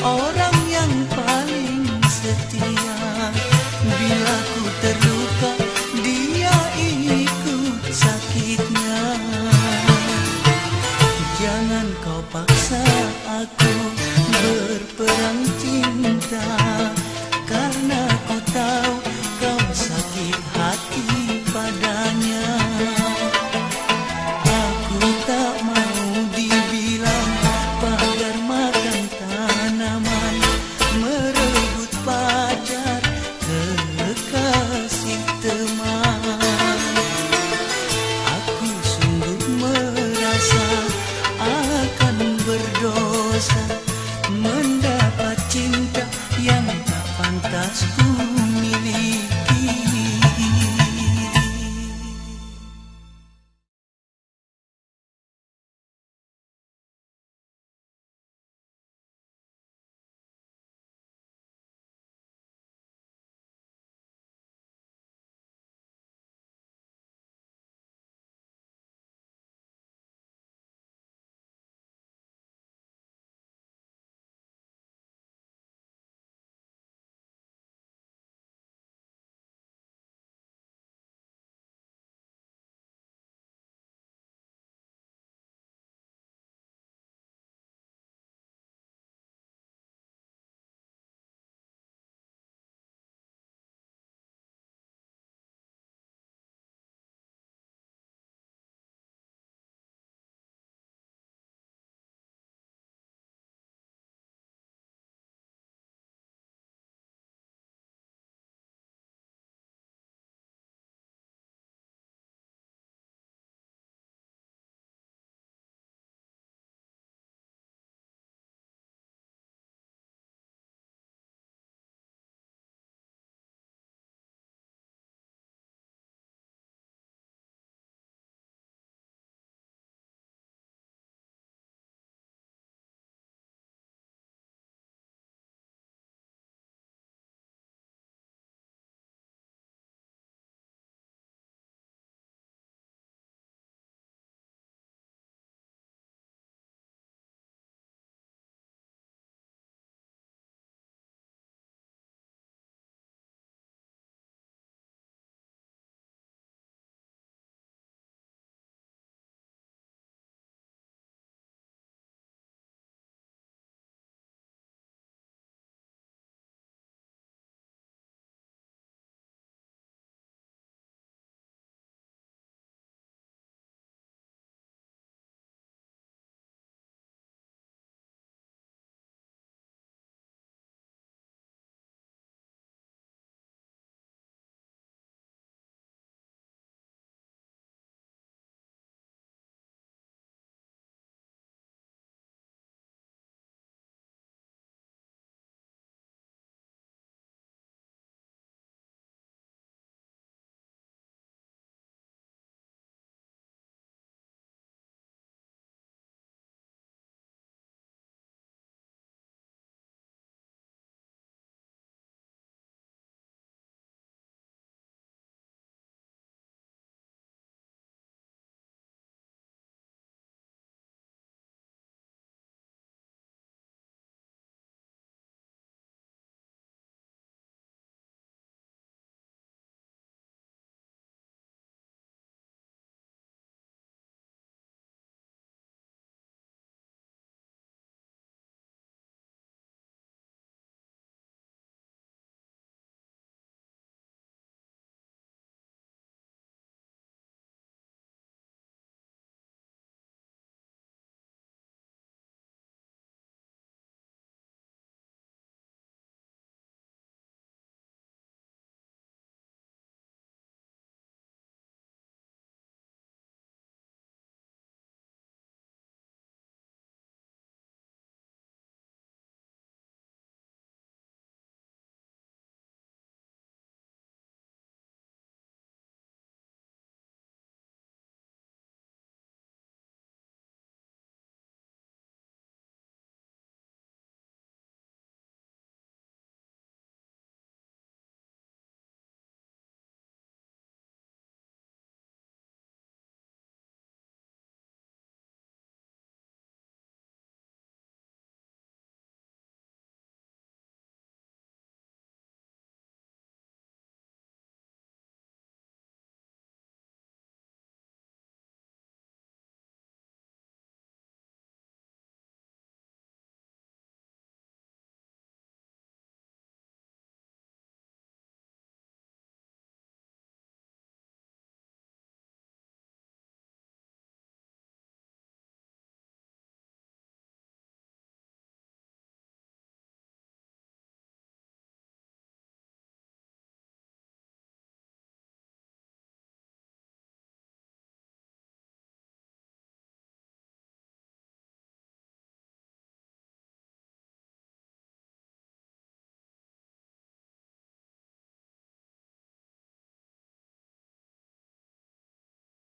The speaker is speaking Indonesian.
Orang yang paling setia. Bila ku terluka dia ikut sakitnya. Jangan kau paksa aku berperang cinta Karena kau tahu